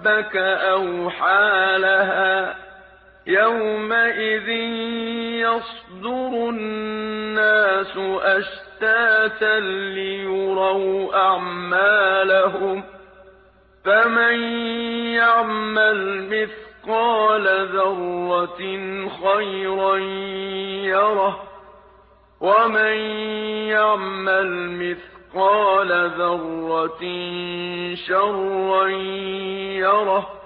ربك أوحى لها يومئذ يصدر الناس أشتاتا ليروا أعمالهم فمن يعمل مثقال ذرة خيرا يره ومن يعمل مثقال ذرة شرا يره